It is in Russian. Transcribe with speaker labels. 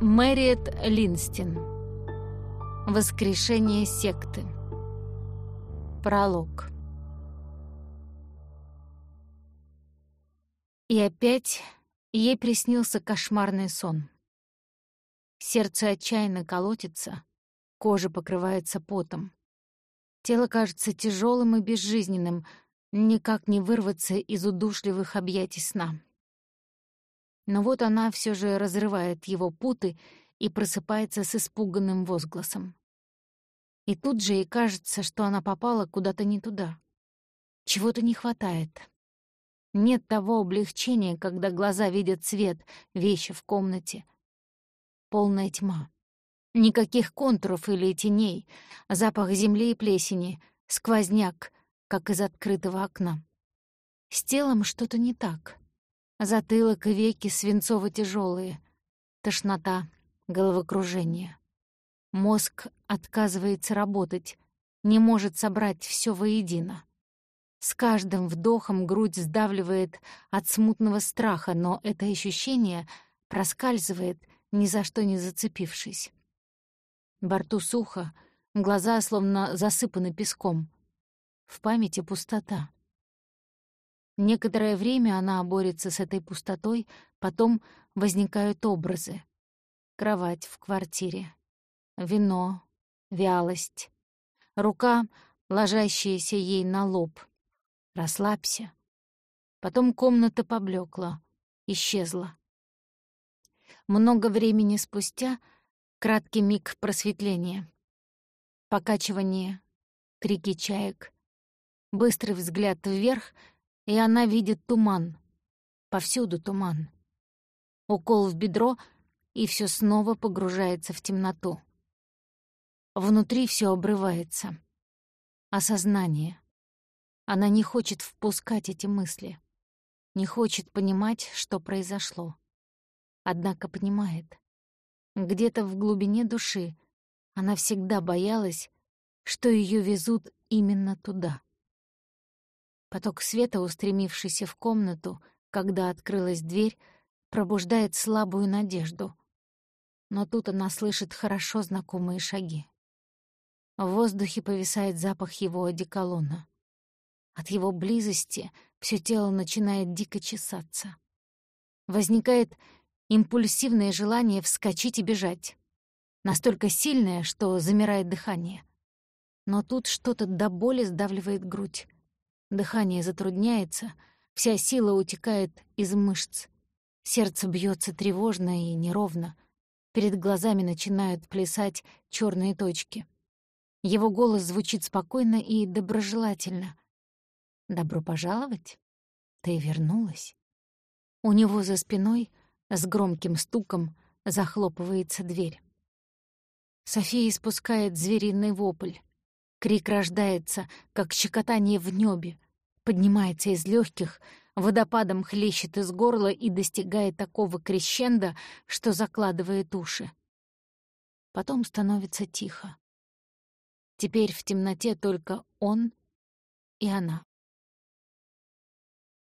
Speaker 1: Мэриет Линстин. Воскрешение секты. Пролог. И опять ей приснился кошмарный сон. Сердце отчаянно колотится, кожа покрывается потом. Тело кажется тяжелым и безжизненным, никак не вырваться из удушливых объятий сна. Но вот она все же разрывает его путы и просыпается с испуганным возгласом. И тут же ей кажется, что она попала куда-то не туда. Чего-то не хватает. Нет того облегчения, когда глаза видят свет, вещи в комнате. Полная тьма. Никаких контуров или теней, запах земли и плесени, сквозняк, как из открытого окна. С телом что-то не так. Затылок и веки свинцово тяжелые, тошнота, головокружение. Мозг отказывается работать, не может собрать все воедино. С каждым вдохом грудь сдавливает от смутного страха, но это ощущение проскальзывает, ни за что не зацепившись. Борту сухо, глаза словно засыпаны песком. В памяти пустота. Некоторое время она борется с этой пустотой, потом возникают образы. Кровать в квартире, вино, вялость, рука, ложащаяся ей на лоб. Расслабься. Потом комната поблекла, исчезла. Много времени спустя краткий миг просветления. Покачивание, крики чаек, быстрый взгляд вверх — и она видит туман. Повсюду туман. Укол в бедро, и все снова погружается в темноту. Внутри все обрывается. Осознание. Она не хочет впускать эти мысли. Не хочет понимать, что произошло. Однако понимает. Где-то в глубине души она всегда боялась, что ее везут именно туда. Поток света, устремившийся в комнату, когда открылась дверь, пробуждает слабую надежду. Но тут она слышит хорошо знакомые шаги. В воздухе повисает запах его одеколона. От его близости все тело начинает дико чесаться. Возникает импульсивное желание вскочить и бежать. Настолько сильное, что замирает дыхание. Но тут что-то до боли сдавливает грудь. Дыхание затрудняется, вся сила утекает из мышц. Сердце бьется тревожно и неровно. Перед глазами начинают плясать черные точки. Его голос звучит спокойно и доброжелательно. «Добро пожаловать. Ты вернулась». У него за спиной с громким стуком захлопывается дверь. София испускает звериный вопль. Крик рождается, как щекотание в небе, поднимается из легких, водопадом хлещет из горла и достигает такого крещенда, что закладывает уши. Потом становится тихо. Теперь в темноте только он и она.